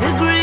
The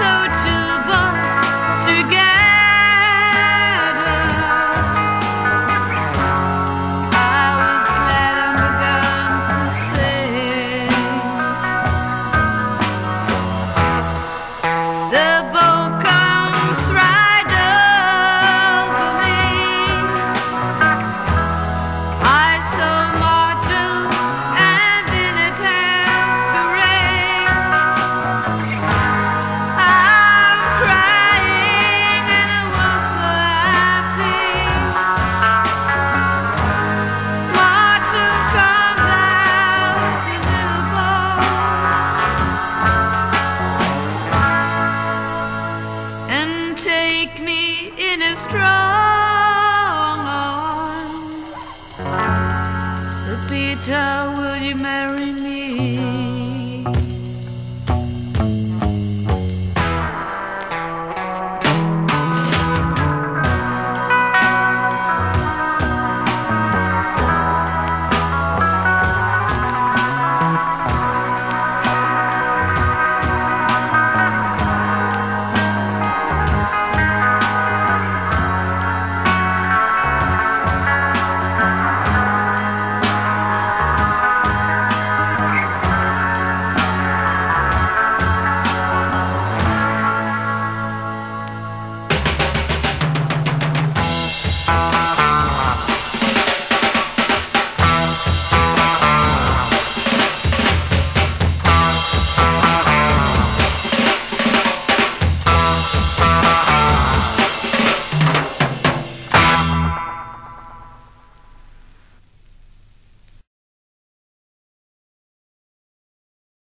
episode Peter, will you marry me?